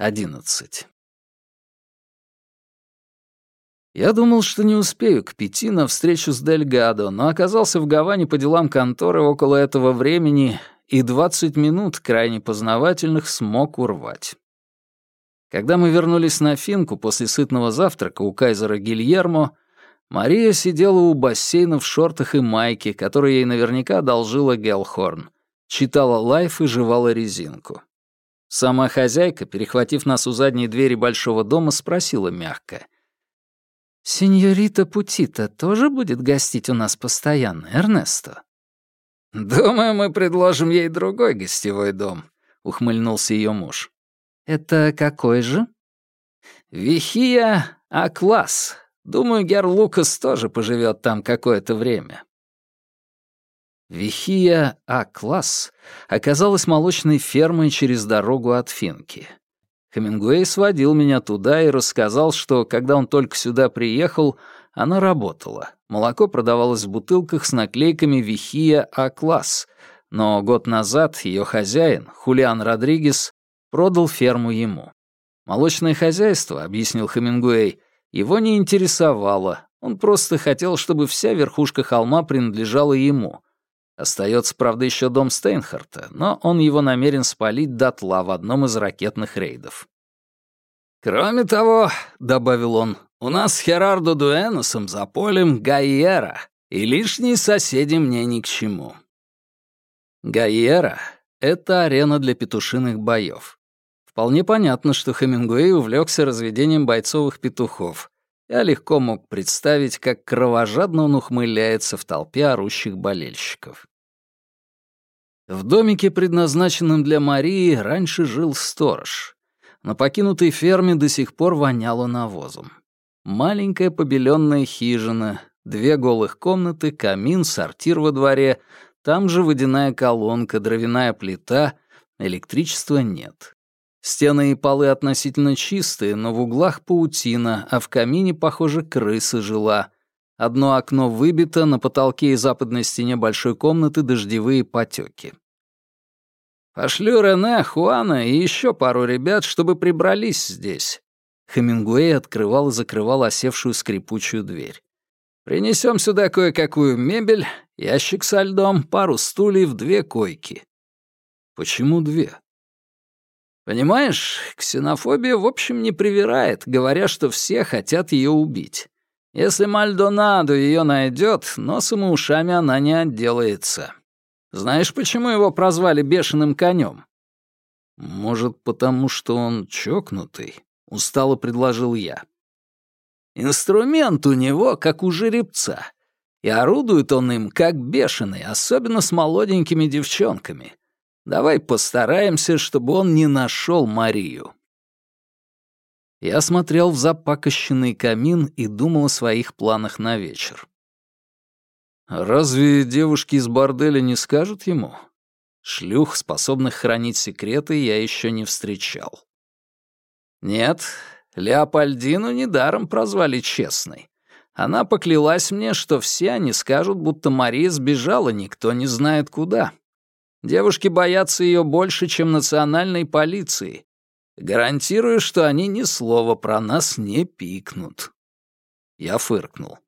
11. Я думал, что не успею к пяти на встречу с Дельгадо, но оказался в Гаване по делам конторы около этого времени и 20 минут крайне познавательных смог урвать. Когда мы вернулись на Финку после сытного завтрака у кайзера Гильермо, Мария сидела у бассейна в шортах и майке, которые ей наверняка одолжила Гелхорн, читала лайф и жевала резинку. Сама хозяйка, перехватив нас у задней двери большого дома, спросила мягко. «Сеньорита Путита тоже будет гостить у нас постоянно, Эрнесто?» «Думаю, мы предложим ей другой гостевой дом», — ухмыльнулся ее муж. «Это какой же?» «Вихия А-класс. Думаю, Гер Лукас тоже поживет там какое-то время». Вихия А-класс оказалась молочной фермой через дорогу от Финки. Хемингуэй сводил меня туда и рассказал, что, когда он только сюда приехал, она работала. Молоко продавалось в бутылках с наклейками «Вихия А-класс», но год назад ее хозяин, Хулиан Родригес, продал ферму ему. Молочное хозяйство, объяснил Хемингуэй, его не интересовало, он просто хотел, чтобы вся верхушка холма принадлежала ему. Остается, правда, еще дом Стейнхарта, но он его намерен спалить дотла в одном из ракетных рейдов. «Кроме того», — добавил он, — «у нас с Херардо Дуэносом за полем Гайера, и лишние соседи мне ни к чему». Гайера — это арена для петушиных боев. Вполне понятно, что Хемингуэй увлекся разведением бойцовых петухов. Я легко мог представить, как кровожадно он ухмыляется в толпе орущих болельщиков. В домике, предназначенном для Марии, раньше жил сторож. На покинутой ферме до сих пор воняло навозом. Маленькая побеленная хижина, две голых комнаты, камин, сортир во дворе, там же водяная колонка, дровяная плита, электричества нет. Стены и полы относительно чистые, но в углах паутина, а в камине, похоже, крыса жила. Одно окно выбито, на потолке и западной стене большой комнаты дождевые потеки. «Пошлю Рене, Хуана и еще пару ребят, чтобы прибрались здесь». Хемингуэй открывал и закрывал осевшую скрипучую дверь. «Принесем сюда кое-какую мебель, ящик со льдом, пару стульев, две койки». «Почему две?» Понимаешь, ксенофобия в общем не привирает, говоря, что все хотят ее убить. Если Мальдонадо ее найдет, носом и ушами она не отделается. Знаешь, почему его прозвали бешеным конем? Может, потому что он чокнутый? Устало предложил я. Инструмент у него, как у жеребца. И орудует он им, как бешеный, особенно с молоденькими девчонками. Давай постараемся, чтобы он не нашел Марию». Я смотрел в запакощенный камин и думал о своих планах на вечер. Разве девушки из борделя не скажут ему? Шлюх, способных хранить секреты, я еще не встречал. Нет, Леопольдину недаром прозвали честной. Она поклялась мне, что все они скажут, будто Мария сбежала никто не знает куда. Девушки боятся ее больше, чем национальной полиции. Гарантирую, что они ни слова про нас не пикнут. Я фыркнул.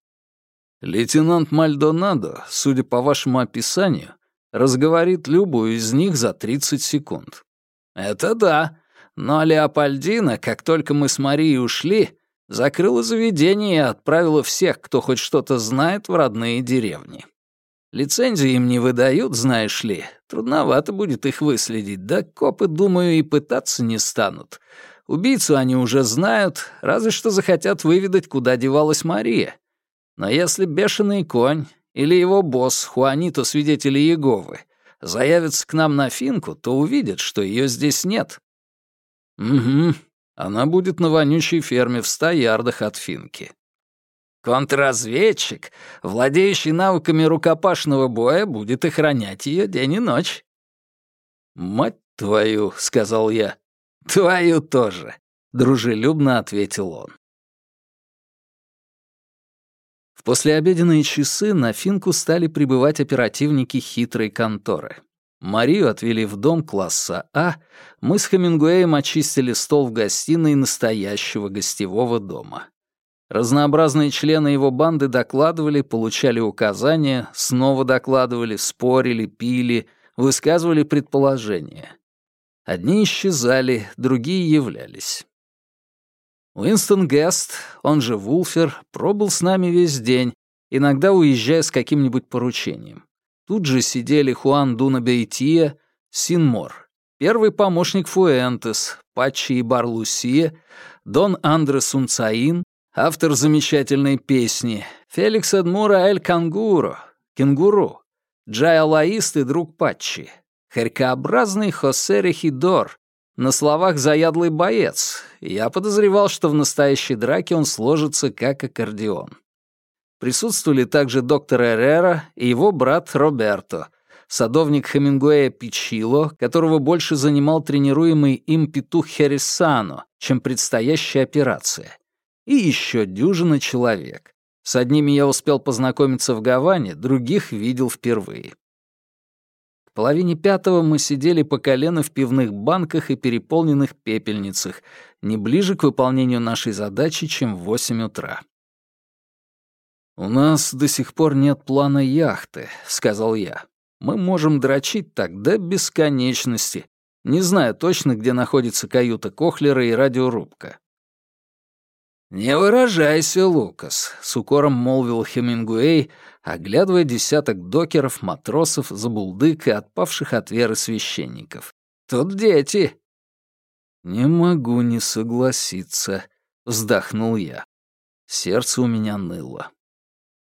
Лейтенант Мальдонадо, судя по вашему описанию, разговорит любую из них за 30 секунд. Это да, но Леопольдина, как только мы с Марией ушли, закрыла заведение и отправила всех, кто хоть что-то знает, в родные деревни. Лицензии им не выдают, знаешь ли. Трудновато будет их выследить, да копы, думаю, и пытаться не станут. Убийцу они уже знают, разве что захотят выведать, куда девалась Мария. Но если бешеный конь или его босс, Хуанито свидетели Иеговы, заявятся к нам на финку, то увидят, что ее здесь нет. Угу, она будет на вонючей ферме в ста ярдах от финки. Контрразведчик, владеющий навыками рукопашного боя, будет охранять ее день и ночь. «Мать твою», — сказал я. «Твою тоже», — дружелюбно ответил он. В послеобеденные часы на Финку стали прибывать оперативники хитрой конторы. Марию отвели в дом класса А, мы с Хемингуэем очистили стол в гостиной настоящего гостевого дома. Разнообразные члены его банды докладывали, получали указания, снова докладывали, спорили, пили, высказывали предположения. Одни исчезали, другие являлись. Уинстон Гест, он же Вулфер, пробыл с нами весь день, иногда уезжая с каким-нибудь поручением. Тут же сидели Хуан Дуна Бейтия, Синмор, первый помощник Фуэнтес, Патчи и Барлусия, Дон Андре Сунцаин, Автор замечательной песни Феликс Эдмура Эль Кангуро, Кенгуру, Джай Алаист и друг Патчи, Харькообразный Хосе Рехидор, на словах заядлый боец. Я подозревал, что в настоящей драке он сложится как аккордеон. Присутствовали также доктор Эррера и его брат Роберто, садовник Хемингуэя Пичило, которого больше занимал тренируемый им петух Херисано, чем предстоящая операция и еще дюжина человек. С одними я успел познакомиться в Гаване, других видел впервые. К половине пятого мы сидели по колено в пивных банках и переполненных пепельницах, не ближе к выполнению нашей задачи, чем в восемь утра. «У нас до сих пор нет плана яхты», — сказал я. «Мы можем дрочить так до бесконечности, не знаю точно, где находится каюта Кохлера и радиорубка. «Не выражайся, Лукас», — с укором молвил Хемингуэй, оглядывая десяток докеров, матросов, забулдык и отпавших от веры священников. «Тут дети». «Не могу не согласиться», — вздохнул я. Сердце у меня ныло.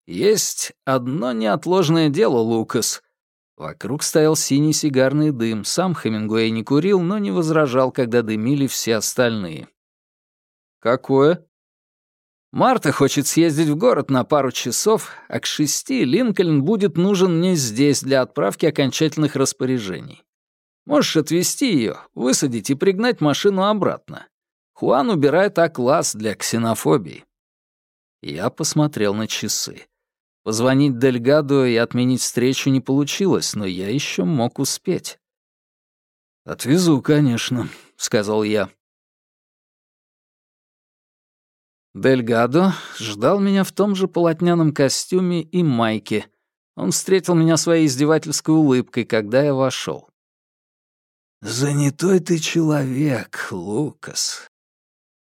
«Есть одно неотложное дело, Лукас». Вокруг стоял синий сигарный дым. Сам Хемингуэй не курил, но не возражал, когда дымили все остальные. «Какое?» Марта хочет съездить в город на пару часов, а к шести Линкольн будет нужен мне здесь для отправки окончательных распоряжений. Можешь отвезти ее, высадить и пригнать машину обратно. Хуан убирает А-класс для ксенофобии. Я посмотрел на часы. Позвонить Дельгадо и отменить встречу не получилось, но я еще мог успеть. «Отвезу, конечно», — сказал я. Дельгадо ждал меня в том же полотняном костюме и майке. Он встретил меня своей издевательской улыбкой, когда я вошел. «Занятой ты человек, Лукас».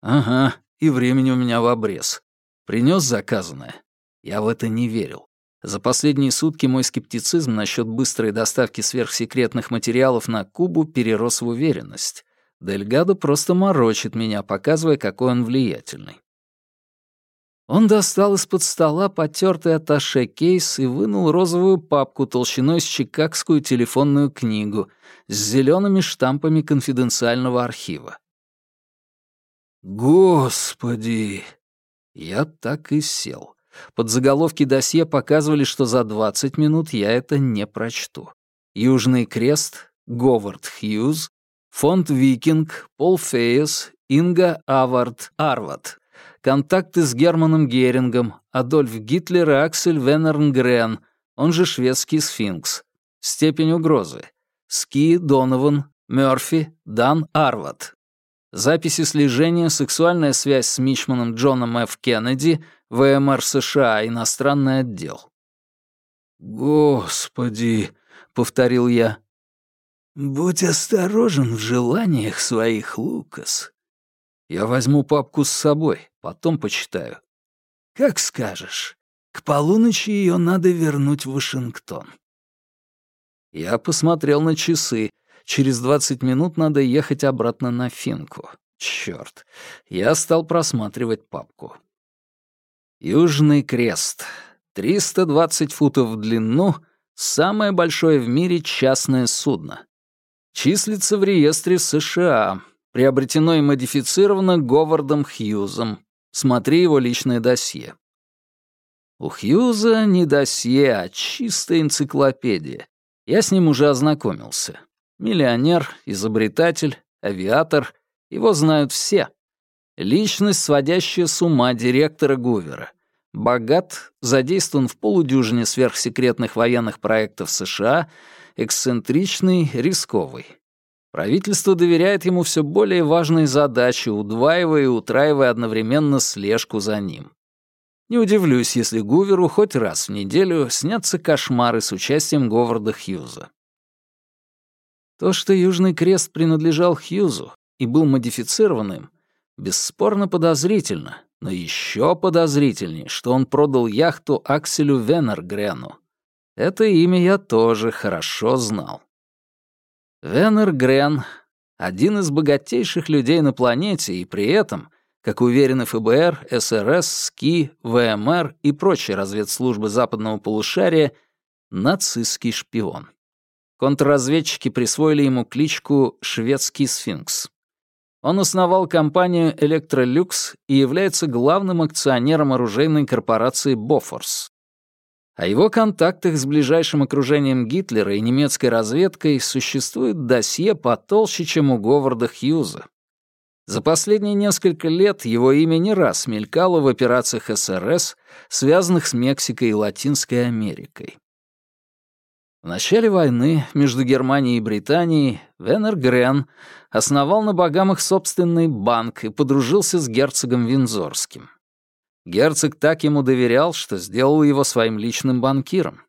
«Ага, и времени у меня в обрез. Принес заказанное?» Я в это не верил. За последние сутки мой скептицизм насчет быстрой доставки сверхсекретных материалов на Кубу перерос в уверенность. Дельгадо просто морочит меня, показывая, какой он влиятельный. Он достал из-под стола потертый атташе-кейс и вынул розовую папку толщиной с чикагскую телефонную книгу с зелеными штампами конфиденциального архива. «Господи!» Я так и сел. Под заголовки досье показывали, что за 20 минут я это не прочту. Южный крест, Говард Хьюз, фонд Викинг, Пол Фейес, Инга Авард Арват, контакты с Германом Герингом, Адольф Гитлер и Аксель Венернгрен, он же шведский сфинкс. Степень угрозы. Ски Донован, Мёрфи, Дан Арват. Записи слежения, сексуальная связь с Мичманом Джоном Ф. Кеннеди, ВМР США, иностранный отдел. «Господи», — повторил я. «Будь осторожен в желаниях своих, Лукас», я возьму папку с собой, потом почитаю. Как скажешь. К полуночи ее надо вернуть в Вашингтон. Я посмотрел на часы. Через двадцать минут надо ехать обратно на Финку. Чёрт. Я стал просматривать папку. Южный крест. 320 футов в длину. Самое большое в мире частное судно. Числится в реестре США. Приобретено и модифицировано Говардом Хьюзом. Смотри его личное досье. У Хьюза не досье, а чистая энциклопедия. Я с ним уже ознакомился. Миллионер, изобретатель, авиатор. Его знают все. Личность, сводящая с ума директора Гувера. Богат, задействован в полудюжине сверхсекретных военных проектов США, эксцентричный, рисковый. Правительство доверяет ему все более важные задачи, удваивая и утраивая одновременно слежку за ним. Не удивлюсь, если Гуверу хоть раз в неделю снятся кошмары с участием Говарда Хьюза. То, что Южный Крест принадлежал Хьюзу и был модифицированным, бесспорно подозрительно, но еще подозрительнее, что он продал яхту Акселю Венергрену. Это имя я тоже хорошо знал. Венергрен — один из богатейших людей на планете и при этом, как уверены ФБР, СРС, СКИ, ВМР и прочие разведслужбы западного полушария, нацистский шпион. Контрразведчики присвоили ему кличку «Шведский сфинкс». Он основал компанию «Электролюкс» и является главным акционером оружейной корпорации «Бофорс». О его контактах с ближайшим окружением Гитлера и немецкой разведкой существует досье потолще, чем у Говарда Хьюза. За последние несколько лет его имя не раз мелькало в операциях СРС, связанных с Мексикой и Латинской Америкой. В начале войны между Германией и Британией Венер Грен основал на Багамах собственный банк и подружился с герцогом Винзорским. Герцог так ему доверял, что сделал его своим личным банкиром.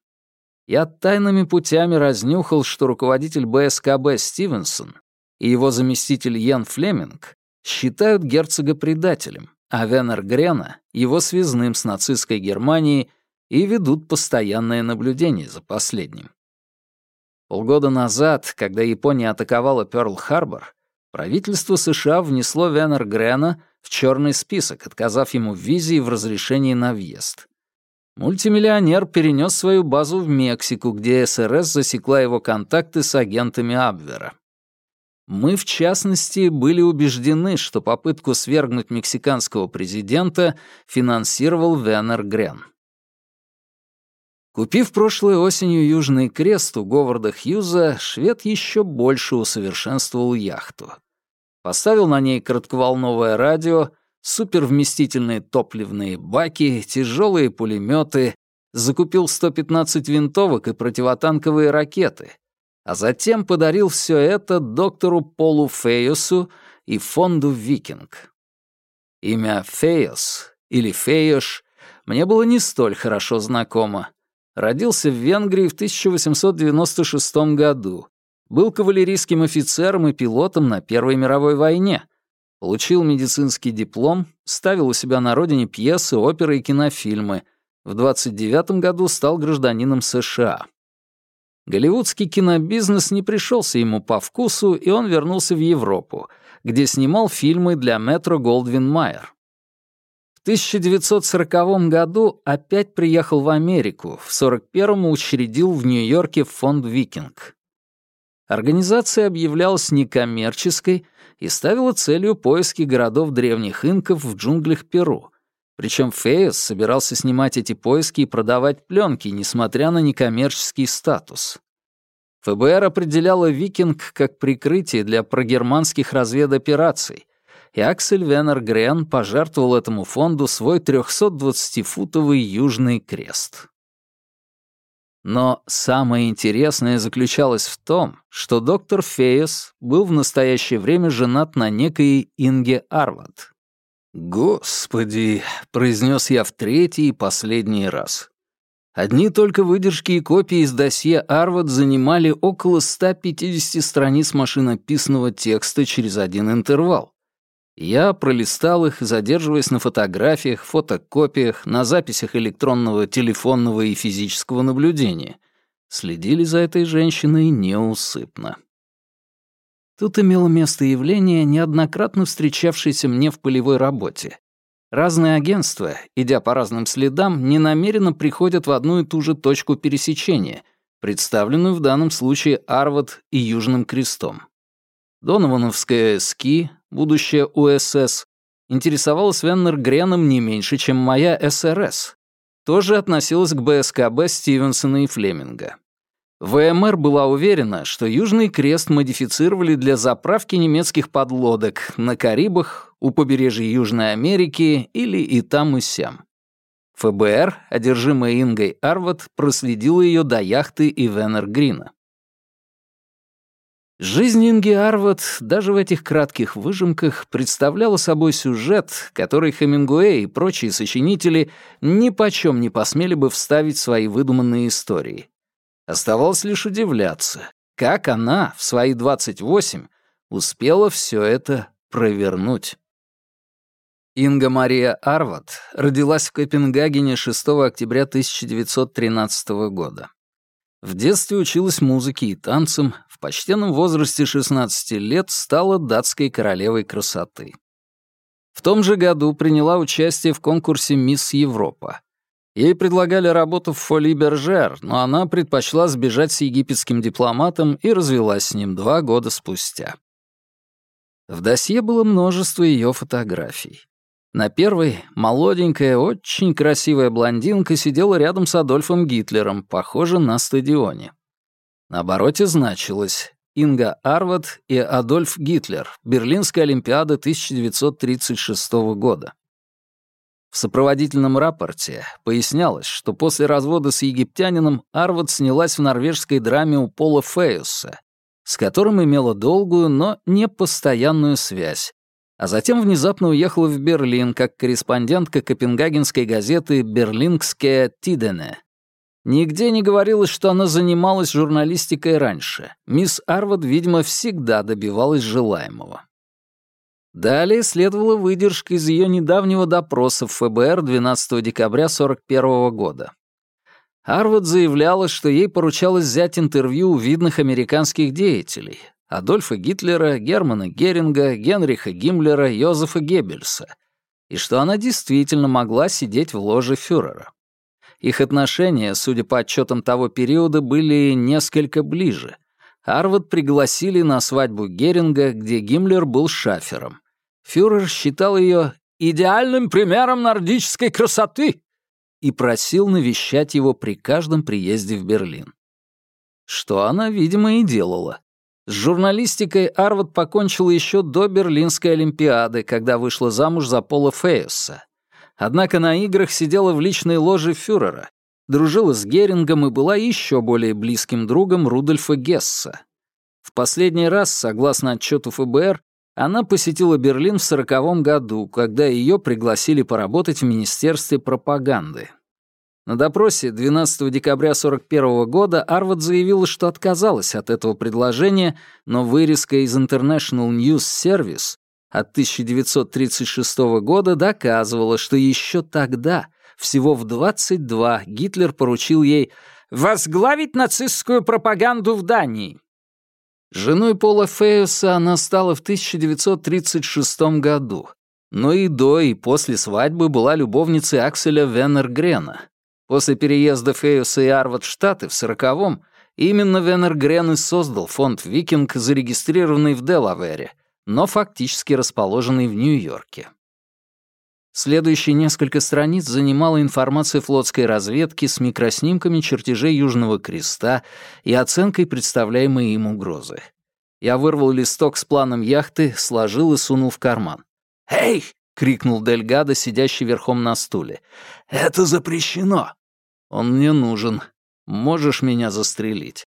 Я тайными путями разнюхал, что руководитель БСКБ Стивенсон и его заместитель Йен Флеминг считают герцога предателем, а Венер Грена — его связным с нацистской Германией и ведут постоянное наблюдение за последним. Полгода назад, когда Япония атаковала Пёрл-Харбор, правительство США внесло Венер Грена в черный список, отказав ему в визе и в разрешении на въезд. Мультимиллионер перенес свою базу в Мексику, где СРС засекла его контакты с агентами Абвера. Мы, в частности, были убеждены, что попытку свергнуть мексиканского президента финансировал Венер Грен. Купив прошлой осенью Южный Крест у Говарда Хьюза, швед еще больше усовершенствовал яхту. Поставил на ней коротковолновое радио, супервместительные топливные баки, тяжелые пулеметы, закупил 115 винтовок и противотанковые ракеты, а затем подарил все это доктору Полу Фейосу и фонду «Викинг». Имя Фейос или Фейош мне было не столь хорошо знакомо, Родился в Венгрии в 1896 году. Был кавалерийским офицером и пилотом на Первой мировой войне. Получил медицинский диплом, ставил у себя на родине пьесы, оперы и кинофильмы. В 29 году стал гражданином США. Голливудский кинобизнес не пришелся ему по вкусу, и он вернулся в Европу, где снимал фильмы для Метро Голдвин Майер. 1940 году опять приехал в Америку, в 41-м учредил в Нью-Йорке фонд «Викинг». Организация объявлялась некоммерческой и ставила целью поиски городов древних инков в джунглях Перу. Причем Фейос собирался снимать эти поиски и продавать пленки, несмотря на некоммерческий статус. ФБР определяла «Викинг» как прикрытие для прогерманских разведопераций — и Аксель Венер Грен пожертвовал этому фонду свой 320-футовый южный крест. Но самое интересное заключалось в том, что доктор Фейес был в настоящее время женат на некой Инге Арват. «Господи!» — произнес я в третий и последний раз. Одни только выдержки и копии из досье Арват занимали около 150 страниц машинописного текста через один интервал. Я пролистал их, задерживаясь на фотографиях, фотокопиях, на записях электронного, телефонного и физического наблюдения. Следили за этой женщиной неусыпно. Тут имело место явление, неоднократно встречавшееся мне в полевой работе. Разные агентства, идя по разным следам, ненамеренно приходят в одну и ту же точку пересечения, представленную в данном случае Арват и Южным Крестом. Доновановская СКИ, будущее УСС, интересовалась Веннер Греном не меньше, чем моя СРС. Тоже относилась к БСКБ Стивенсона и Флеминга. ВМР была уверена, что Южный Крест модифицировали для заправки немецких подлодок на Карибах, у побережья Южной Америки или и там, и сям. ФБР, одержимая Ингой Арват, проследила ее до яхты Ивенер Грина. Жизнь Инги Арват даже в этих кратких выжимках представляла собой сюжет, который Хемингуэй и прочие сочинители ни почем не посмели бы вставить в свои выдуманные истории. Оставалось лишь удивляться, как она в свои 28 успела все это провернуть. Инга Мария Арват родилась в Копенгагене 6 октября 1913 года. В детстве училась музыке и танцам, в почтенном возрасте 16 лет стала датской королевой красоты. В том же году приняла участие в конкурсе «Мисс Европа». Ей предлагали работу в Фоли Бержер, но она предпочла сбежать с египетским дипломатом и развелась с ним два года спустя. В досье было множество ее фотографий. На первой молоденькая, очень красивая блондинка сидела рядом с Адольфом Гитлером, похоже, на стадионе. На обороте значилось Инга Арват и Адольф Гитлер, Берлинская Олимпиада 1936 года. В сопроводительном рапорте пояснялось, что после развода с египтянином Арват снялась в норвежской драме у Пола Фейуса, с которым имела долгую, но не постоянную связь, а затем внезапно уехала в Берлин как корреспондентка копенгагенской газеты «Берлингская Тидене». Нигде не говорилось, что она занималась журналистикой раньше. Мисс Арвад, видимо, всегда добивалась желаемого. Далее следовала выдержка из ее недавнего допроса в ФБР 12 декабря 1941 года. Арвад заявляла, что ей поручалось взять интервью у видных американских деятелей, Адольфа Гитлера, Германа Геринга, Генриха Гиммлера, Йозефа Геббельса, и что она действительно могла сидеть в ложе фюрера. Их отношения, судя по отчетам того периода, были несколько ближе. Арвад пригласили на свадьбу Геринга, где Гиммлер был шафером. Фюрер считал ее идеальным примером нордической красоты и просил навещать его при каждом приезде в Берлин. Что она, видимо, и делала. С журналистикой Арвад покончила еще до Берлинской Олимпиады, когда вышла замуж за Пола Фейуса. Однако на играх сидела в личной ложе фюрера, дружила с Герингом и была еще более близким другом Рудольфа Гесса. В последний раз, согласно отчету ФБР, она посетила Берлин в сороковом году, когда ее пригласили поработать в Министерстве пропаганды. На допросе 12 декабря 1941 года Арвад заявила, что отказалась от этого предложения, но вырезка из International News Service от 1936 года доказывала, что еще тогда, всего в 22, Гитлер поручил ей возглавить нацистскую пропаганду в Дании. Женой Пола Фейуса она стала в 1936 году, но и до, и после свадьбы была любовницей Акселя Веннергрена, После переезда Фейуса и Арват в Штаты в сороковом именно Венер Грен и создал фонд «Викинг», зарегистрированный в Делавере, но фактически расположенный в Нью-Йорке. Следующие несколько страниц занимала информация флотской разведки с микроснимками чертежей Южного Креста и оценкой представляемой им угрозы. Я вырвал листок с планом яхты, сложил и сунул в карман. «Эй, — крикнул Дельгадо, сидящий верхом на стуле. «Это запрещено!» «Он мне нужен. Можешь меня застрелить?»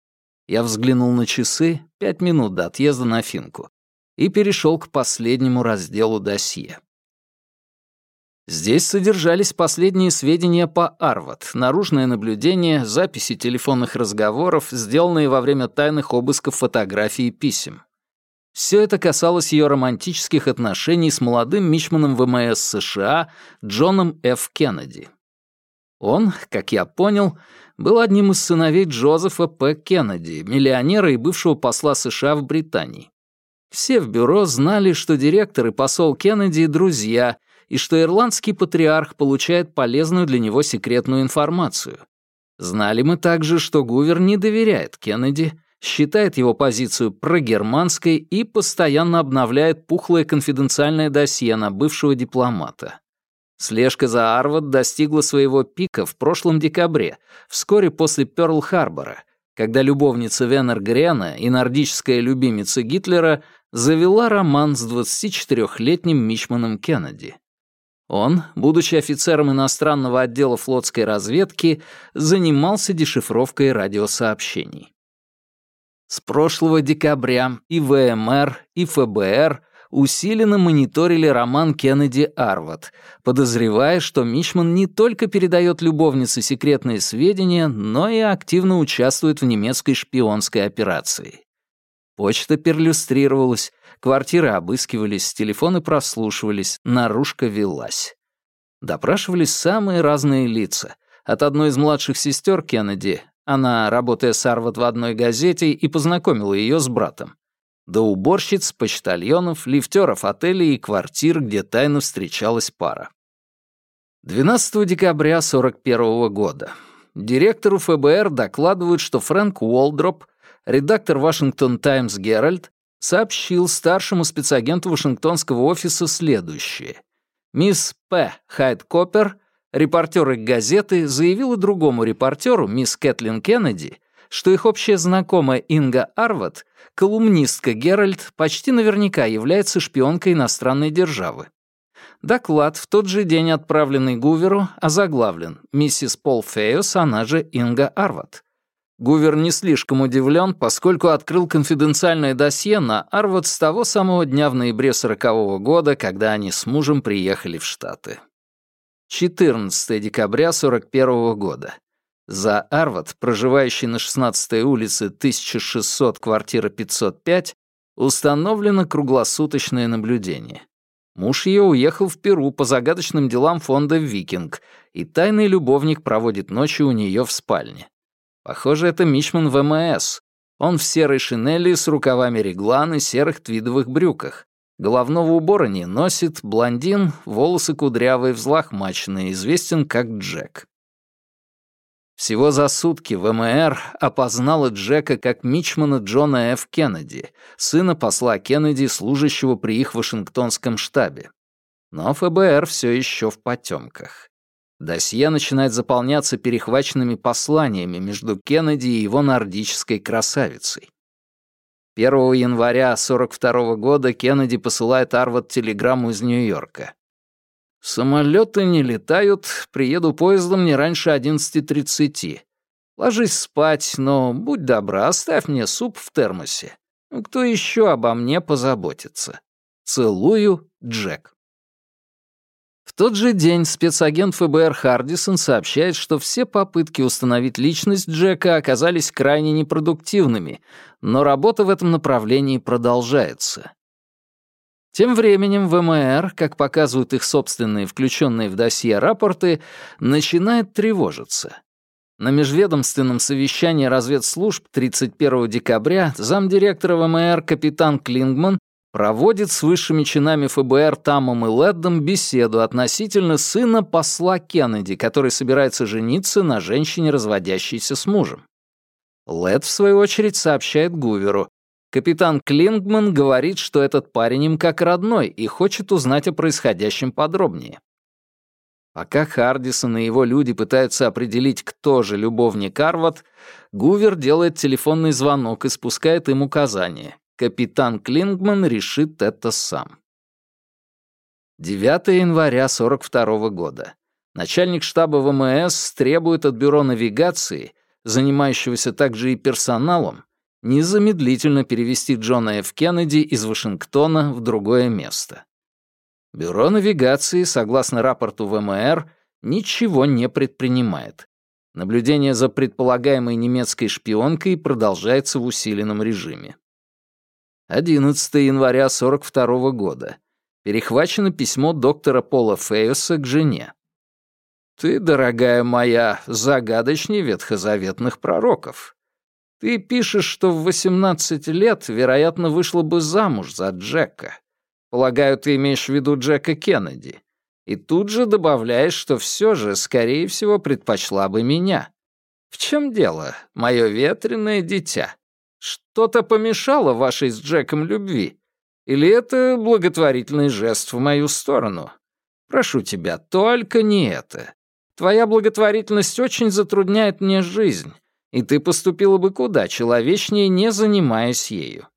Я взглянул на часы, пять минут до отъезда на Финку, и перешел к последнему разделу досье. Здесь содержались последние сведения по Арват, наружное наблюдение, записи телефонных разговоров, сделанные во время тайных обысков фотографий и писем. Все это касалось ее романтических отношений с молодым мичманом ВМС США Джоном Ф. Кеннеди. Он, как я понял, был одним из сыновей Джозефа П. Кеннеди, миллионера и бывшего посла США в Британии. Все в бюро знали, что директор и посол Кеннеди — друзья, и что ирландский патриарх получает полезную для него секретную информацию. Знали мы также, что Гувер не доверяет Кеннеди, считает его позицию прогерманской и постоянно обновляет пухлое конфиденциальное досье на бывшего дипломата. Слежка за Арвад достигла своего пика в прошлом декабре, вскоре после Пёрл-Харбора, когда любовница Венер Грена и нордическая любимица Гитлера завела роман с 24-летним Мичманом Кеннеди. Он, будучи офицером иностранного отдела флотской разведки, занимался дешифровкой радиосообщений. С прошлого декабря и ВМР, и ФБР усиленно мониторили роман Кеннеди Арват, подозревая, что Мичман не только передает любовнице секретные сведения, но и активно участвует в немецкой шпионской операции. Почта перлюстрировалась, квартиры обыскивались, телефоны прослушивались, наружка велась. Допрашивались самые разные лица. От одной из младших сестер Кеннеди, она, работая с Арват в одной газете, и познакомила ее с братом. До уборщиц, почтальонов, лифтеров отелей и квартир, где тайно встречалась пара. 12 декабря 41 года. Директору ФБР докладывают, что Фрэнк Уолдроп, редактор Вашингтон Таймс Геральд, сообщил старшему спецагенту Вашингтонского офиса следующее. Мисс П. Хайдкоппер Репортер их газеты заявила другому репортеру, мисс Кэтлин Кеннеди, что их общая знакомая Инга Арват, колумнистка Геральд, почти наверняка является шпионкой иностранной державы. Доклад, в тот же день отправленный Гуверу, озаглавлен «Миссис Пол Фейос, она же Инга Арват». Гувер не слишком удивлен, поскольку открыл конфиденциальное досье на Арват с того самого дня в ноябре сорокового года, когда они с мужем приехали в Штаты. 14 декабря 41 года. За Арват, проживающий на 16-й улице 1600, квартира 505, установлено круглосуточное наблюдение. Муж ее уехал в Перу по загадочным делам фонда «Викинг», и тайный любовник проводит ночи у нее в спальне. Похоже, это Мичман ВМС. Он в серой шинели с рукавами реглан и серых твидовых брюках. Головного убора не носит, блондин, волосы кудрявые, взлохмаченные, известен как Джек. Всего за сутки ВМР опознала Джека как мичмана Джона Ф. Кеннеди, сына посла Кеннеди, служащего при их Вашингтонском штабе. Но ФБР все еще в потемках. Досье начинает заполняться перехваченными посланиями между Кеннеди и его нордической красавицей. 1 января 42 года Кеннеди посылает Арват телеграмму из Нью-Йорка. «Самолеты не летают, приеду поездом не раньше 11.30. Ложись спать, но будь добра, оставь мне суп в термосе. Кто еще обо мне позаботится? Целую, Джек». Тот же день спецагент ФБР Хардисон сообщает, что все попытки установить личность Джека оказались крайне непродуктивными, но работа в этом направлении продолжается. Тем временем ВМР, как показывают их собственные включенные в досье рапорты, начинает тревожиться. На межведомственном совещании разведслужб 31 декабря замдиректора ВМР капитан Клингман проводит с высшими чинами ФБР Тамом и Леддом беседу относительно сына посла Кеннеди, который собирается жениться на женщине, разводящейся с мужем. Лед, в свою очередь, сообщает Гуверу. Капитан Клингман говорит, что этот парень им как родной и хочет узнать о происходящем подробнее. Пока Хардисон и его люди пытаются определить, кто же любовник Арват, Гувер делает телефонный звонок и спускает им указания. Капитан Клингман решит это сам. 9 января 42 года. Начальник штаба ВМС требует от Бюро навигации, занимающегося также и персоналом, незамедлительно перевести Джона Ф. Кеннеди из Вашингтона в другое место. Бюро навигации, согласно рапорту ВМР, ничего не предпринимает. Наблюдение за предполагаемой немецкой шпионкой продолжается в усиленном режиме. 11 января 42 года. Перехвачено письмо доктора Пола Фейоса к жене. «Ты, дорогая моя, загадочней ветхозаветных пророков. Ты пишешь, что в 18 лет, вероятно, вышла бы замуж за Джека. Полагаю, ты имеешь в виду Джека Кеннеди. И тут же добавляешь, что все же, скорее всего, предпочла бы меня. В чем дело, мое ветреное дитя?» Что-то помешало вашей с Джеком любви? Или это благотворительный жест в мою сторону? Прошу тебя, только не это. Твоя благотворительность очень затрудняет мне жизнь, и ты поступила бы куда человечнее, не занимаясь ею.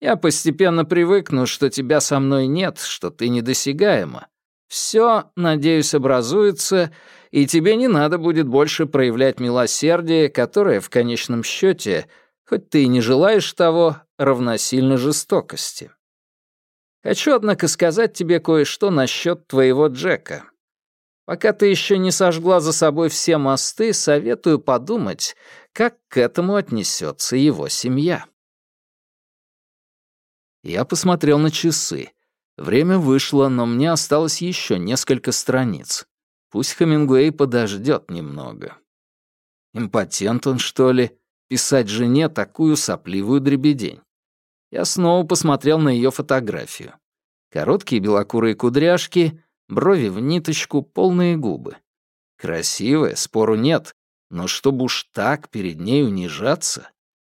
Я постепенно привыкну, что тебя со мной нет, что ты недосягаема. Все, надеюсь, образуется, и тебе не надо будет больше проявлять милосердие, которое, в конечном счете, хоть ты и не желаешь того, равносильно жестокости. Хочу, однако, сказать тебе кое-что насчет твоего Джека. Пока ты еще не сожгла за собой все мосты, советую подумать, как к этому отнесется его семья. Я посмотрел на часы. Время вышло, но мне осталось еще несколько страниц. Пусть Хемингуэй подождет немного. Импотент он, что ли, писать жене такую сопливую дребедень? Я снова посмотрел на ее фотографию. Короткие белокурые кудряшки, брови в ниточку, полные губы. Красивая, спору нет, но чтобы уж так перед ней унижаться,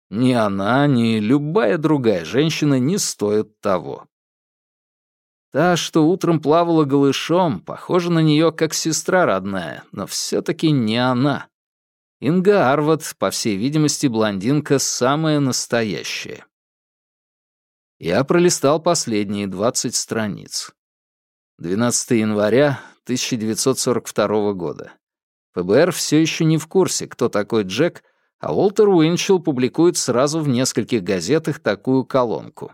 ни она, ни любая другая женщина не стоят того. Та, что утром плавала голышом, похожа на нее как сестра родная, но все таки не она. Инга Арват, по всей видимости, блондинка самая настоящая. Я пролистал последние 20 страниц. 12 января 1942 года. ФБР все еще не в курсе, кто такой Джек, а Уолтер Уинчелл публикует сразу в нескольких газетах такую колонку.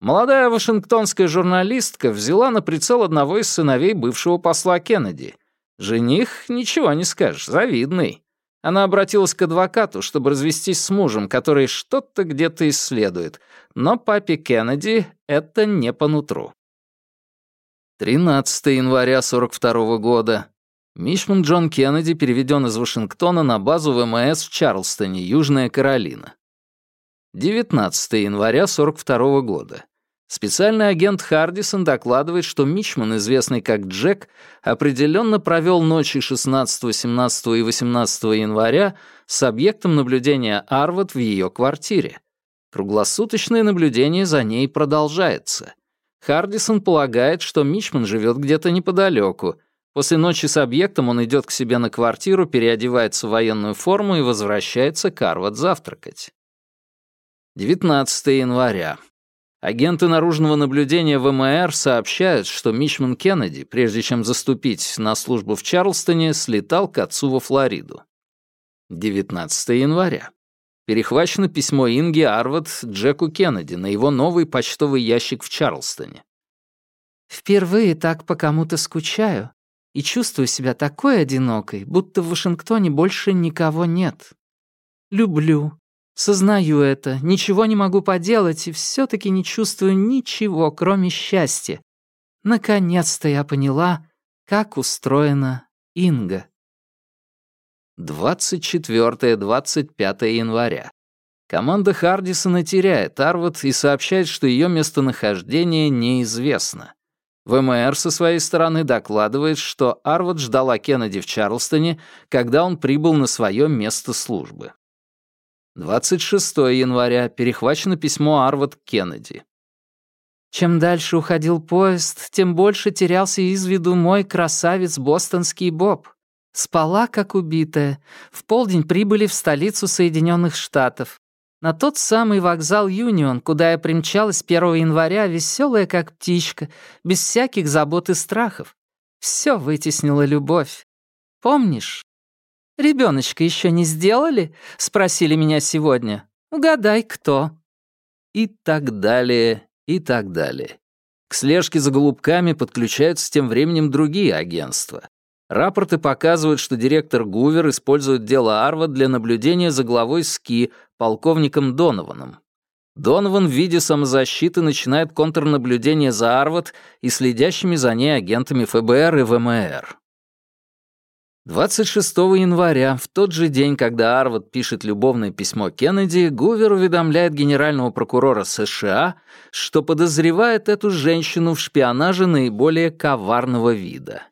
Молодая вашингтонская журналистка взяла на прицел одного из сыновей бывшего посла Кеннеди. Жених, ничего не скажешь, завидный. Она обратилась к адвокату, чтобы развестись с мужем, который что-то где-то исследует, но папе Кеннеди это не по нутру. 13 января 42 года. Мичман Джон Кеннеди переведен из Вашингтона на базу ВМС в Чарлстоне, Южная Каролина. 19 января 42 года. Специальный агент Хардисон докладывает, что Мичман, известный как Джек, определенно провел ночи 16, 17 и 18 января с объектом наблюдения Арват в ее квартире. Круглосуточное наблюдение за ней продолжается. Хардисон полагает, что Мичман живет где-то неподалеку, После ночи с объектом он идет к себе на квартиру, переодевается в военную форму и возвращается к Арват завтракать. 19 января. Агенты наружного наблюдения ВМР сообщают, что Мичман Кеннеди, прежде чем заступить на службу в Чарлстоне, слетал к отцу во Флориду. 19 января. Перехвачено письмо Инги Арват Джеку Кеннеди на его новый почтовый ящик в Чарлстоне. «Впервые так по кому-то скучаю и чувствую себя такой одинокой, будто в Вашингтоне больше никого нет. Люблю, сознаю это, ничего не могу поделать и все таки не чувствую ничего, кроме счастья. Наконец-то я поняла, как устроена Инга. 24-25 января. Команда Хардисона теряет Арвот и сообщает, что ее местонахождение неизвестно. ВМР со своей стороны докладывает, что Арвот ждала Кеннеди в Чарлстоне, когда он прибыл на свое место службы. 26 января перехвачено письмо Арвот Кеннеди. Чем дальше уходил поезд, тем больше терялся из виду мой красавец бостонский Боб. Спала, как убитая. В полдень прибыли в столицу Соединенных Штатов. На тот самый вокзал Юнион, куда я примчалась 1 января, веселая как птичка, без всяких забот и страхов. Все вытеснила любовь. Помнишь? Ребеночка еще не сделали? Спросили меня сегодня. Угадай, кто. И так далее, и так далее. К слежке за голубками подключаются тем временем другие агентства. Рапорты показывают, что директор Гувер использует дело Арва для наблюдения за главой СКИ, полковником Донованом. Донован в виде самозащиты начинает контрнаблюдение за Арват и следящими за ней агентами ФБР и ВМР. 26 января, в тот же день, когда Арват пишет любовное письмо Кеннеди, Гувер уведомляет генерального прокурора США, что подозревает эту женщину в шпионаже наиболее коварного вида.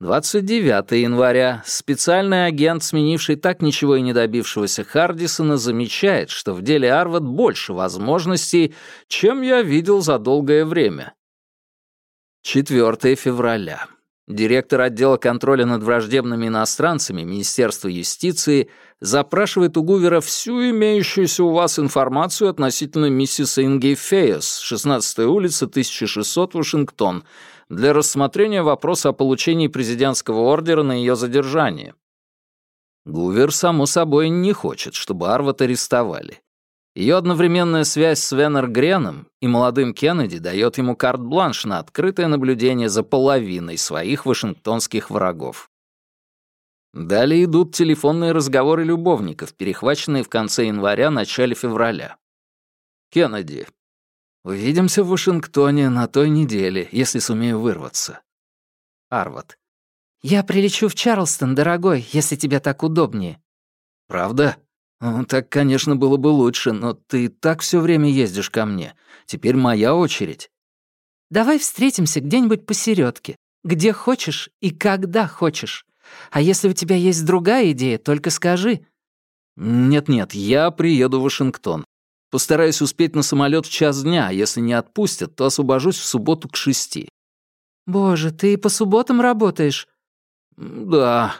29 января специальный агент, сменивший так ничего и не добившегося Хардисона, замечает, что в деле Арват больше возможностей, чем я видел за долгое время. 4 февраля. Директор отдела контроля над враждебными иностранцами Министерства юстиции запрашивает у Гувера всю имеющуюся у вас информацию относительно миссис Инги Фейес, 16 улица, 1600, Вашингтон, для рассмотрения вопроса о получении президентского ордера на ее задержание. Гувер, само собой, не хочет, чтобы Арват арестовали. Ее одновременная связь с Венер Греном и молодым Кеннеди дает ему карт-бланш на открытое наблюдение за половиной своих вашингтонских врагов. Далее идут телефонные разговоры любовников, перехваченные в конце января-начале февраля. Кеннеди. Увидимся в Вашингтоне на той неделе, если сумею вырваться. Арват. Я прилечу в Чарлстон, дорогой, если тебе так удобнее. Правда? Так, конечно, было бы лучше, но ты так все время ездишь ко мне. Теперь моя очередь. Давай встретимся где-нибудь посередке, где хочешь и когда хочешь. А если у тебя есть другая идея, только скажи. Нет-нет, я приеду в Вашингтон. Постараюсь успеть на самолет в час дня, а если не отпустят, то освобожусь в субботу к шести. Боже, ты и по субботам работаешь? Да.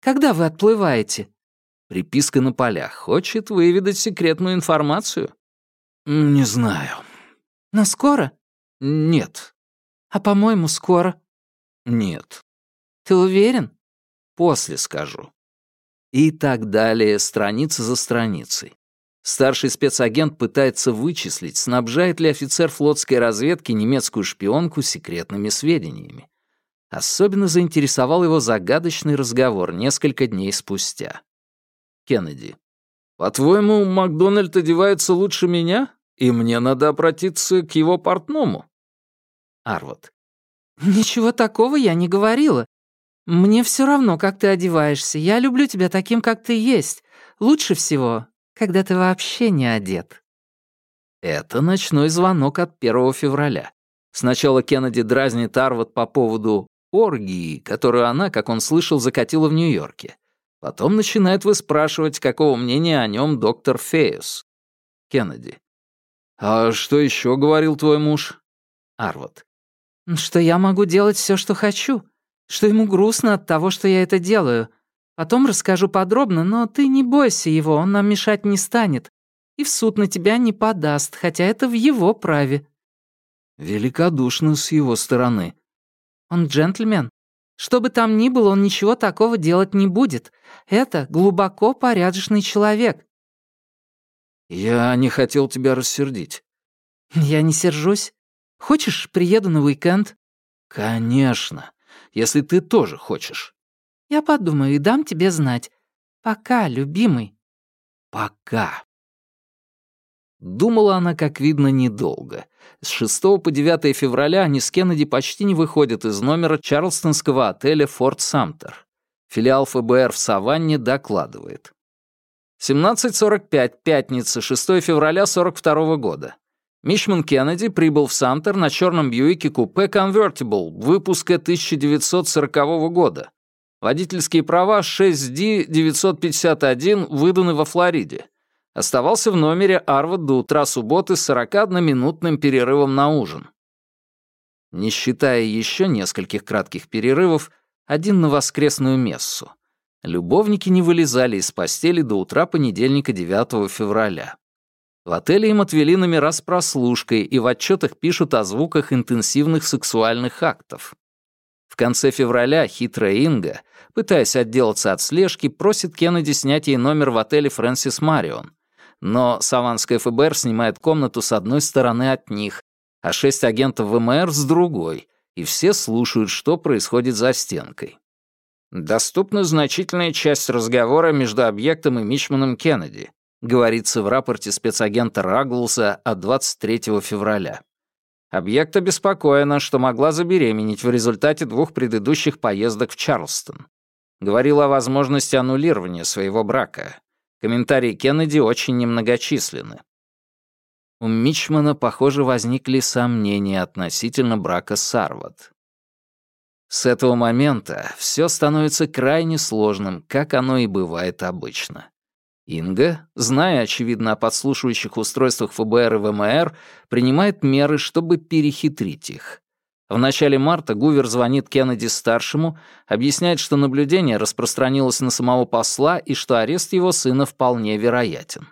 Когда вы отплываете? Приписка на полях. Хочет выведать секретную информацию? Не знаю. Но скоро? Нет. А по-моему, скоро? Нет. Ты уверен? После скажу. И так далее, страница за страницей. Старший спецагент пытается вычислить, снабжает ли офицер флотской разведки немецкую шпионку секретными сведениями. Особенно заинтересовал его загадочный разговор несколько дней спустя. Кеннеди. «По-твоему, Макдональд одевается лучше меня, и мне надо обратиться к его портному?» Арвот. «Ничего такого я не говорила. Мне все равно, как ты одеваешься. Я люблю тебя таким, как ты есть. Лучше всего, когда ты вообще не одет». Это ночной звонок от 1 февраля. Сначала Кеннеди дразнит Арвот по поводу оргии, которую она, как он слышал, закатила в Нью-Йорке. Потом начинает выспрашивать, какого мнения о нем доктор Феюс. Кеннеди. «А что еще говорил твой муж?» Арвот. «Что я могу делать все, что хочу. Что ему грустно от того, что я это делаю. Потом расскажу подробно, но ты не бойся его, он нам мешать не станет. И в суд на тебя не подаст, хотя это в его праве». Великодушно с его стороны. «Он джентльмен. Что бы там ни было, он ничего такого делать не будет. Это глубоко порядочный человек». «Я не хотел тебя рассердить». «Я не сержусь. Хочешь, приеду на уикенд?» «Конечно, если ты тоже хочешь». «Я подумаю и дам тебе знать. Пока, любимый». «Пока». Думала она, как видно, недолго. С 6 по 9 февраля они с Кеннеди почти не выходят из номера чарлстонского отеля «Форт Самтер». Филиал ФБР в Саванне докладывает. 17.45, пятница, 6 февраля 42 года. Мичман Кеннеди прибыл в Самтер на черном Бьюике купе Convertible выпуска 1940 года. Водительские права 6D-951 выданы во Флориде оставался в номере Арват до утра субботы с 41-минутным перерывом на ужин. Не считая еще нескольких кратких перерывов, один на воскресную мессу. Любовники не вылезали из постели до утра понедельника 9 февраля. В отеле им отвели номера с прослушкой и в отчетах пишут о звуках интенсивных сексуальных актов. В конце февраля хитрая Инга, пытаясь отделаться от слежки, просит Кеннеди снять ей номер в отеле «Фрэнсис Марион», но Саванское ФБР снимает комнату с одной стороны от них, а шесть агентов ВМР с другой, и все слушают, что происходит за стенкой. Доступна значительная часть разговора между объектом и Мичманом Кеннеди, говорится в рапорте спецагента Раглса от 23 февраля. Объект обеспокоена, что могла забеременеть в результате двух предыдущих поездок в Чарлстон. Говорила о возможности аннулирования своего брака. Комментарии Кеннеди очень немногочисленны. У Мичмана, похоже, возникли сомнения относительно брака с Арват. С этого момента все становится крайне сложным, как оно и бывает обычно. Инга, зная, очевидно, о подслушивающих устройствах ФБР и ВМР, принимает меры, чтобы перехитрить их. В начале марта Гувер звонит Кеннеди-старшему, объясняет, что наблюдение распространилось на самого посла и что арест его сына вполне вероятен.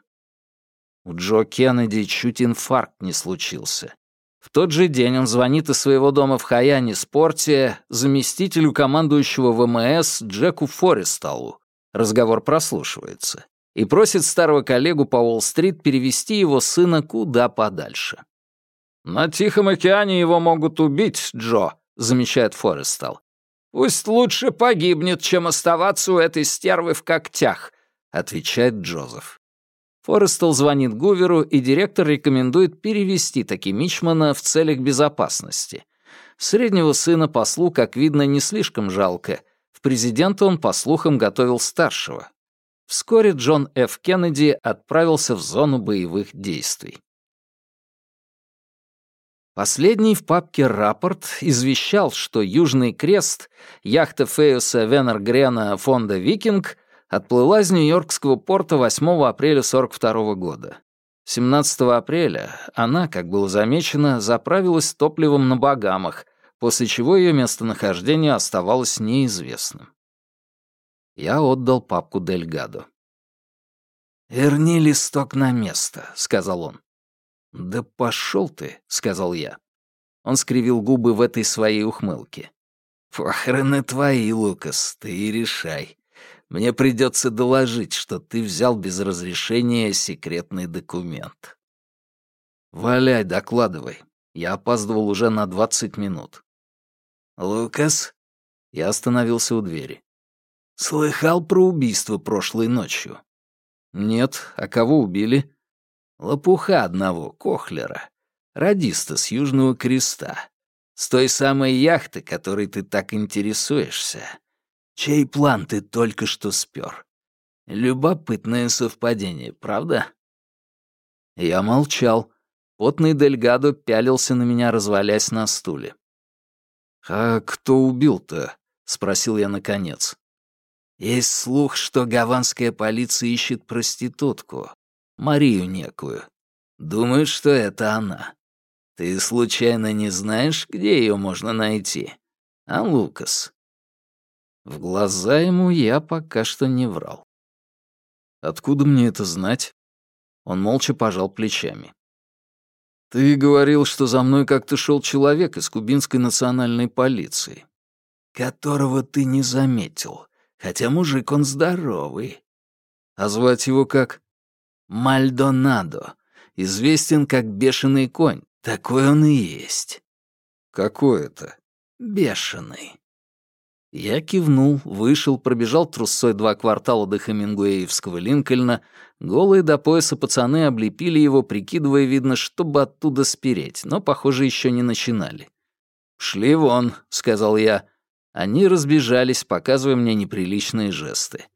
У Джо Кеннеди чуть инфаркт не случился. В тот же день он звонит из своего дома в Хаяне-спорте заместителю командующего ВМС Джеку Форесталу, разговор прослушивается, и просит старого коллегу по Уолл-стрит перевести его сына куда подальше. «На Тихом океане его могут убить, Джо», — замечает Форестал. «Пусть лучше погибнет, чем оставаться у этой стервы в когтях», — отвечает Джозеф. Форестал звонит Гуверу, и директор рекомендует перевести таки Мичмана в целях безопасности. Среднего сына послу, как видно, не слишком жалко. В президента он, по слухам, готовил старшего. Вскоре Джон Ф. Кеннеди отправился в зону боевых действий. Последний в папке рапорт извещал, что Южный Крест, яхта Феюса Венергрена фонда «Викинг», отплыла из Нью-Йоркского порта 8 апреля 42 года. 17 апреля она, как было замечено, заправилась топливом на Багамах, после чего ее местонахождение оставалось неизвестным. Я отдал папку Дельгадо. «Верни листок на место», — сказал он. «Да пошел ты», — сказал я. Он скривил губы в этой своей ухмылке. «Похороны твои, Лукас, ты и решай. Мне придется доложить, что ты взял без разрешения секретный документ». «Валяй, докладывай. Я опаздывал уже на двадцать минут». «Лукас?» Я остановился у двери. «Слыхал про убийство прошлой ночью?» «Нет. А кого убили?» Лопуха одного, Кохлера, радиста с Южного Креста, с той самой яхты, которой ты так интересуешься. Чей план ты только что спер? Любопытное совпадение, правда? Я молчал. Потный Дельгадо пялился на меня, развалясь на стуле. «А кто убил-то?» — спросил я наконец. «Есть слух, что гаванская полиция ищет проститутку. Марию некую. Думаю, что это она. Ты случайно не знаешь, где ее можно найти? А Лукас?» В глаза ему я пока что не врал. «Откуда мне это знать?» Он молча пожал плечами. «Ты говорил, что за мной как-то шел человек из кубинской национальной полиции, которого ты не заметил, хотя мужик он здоровый. А звать его как?» Мальдонадо. Известен как бешеный конь. Такой он и есть. Какой это? Бешеный. Я кивнул, вышел, пробежал трусцой два квартала до Хемингуэевского Линкольна. Голые до пояса пацаны облепили его, прикидывая, видно, чтобы оттуда спереть, но, похоже, еще не начинали. «Шли вон», — сказал я. Они разбежались, показывая мне неприличные жесты.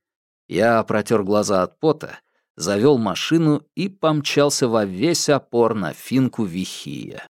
Я протер глаза от пота завел машину и помчался во весь опор на финку Вихия.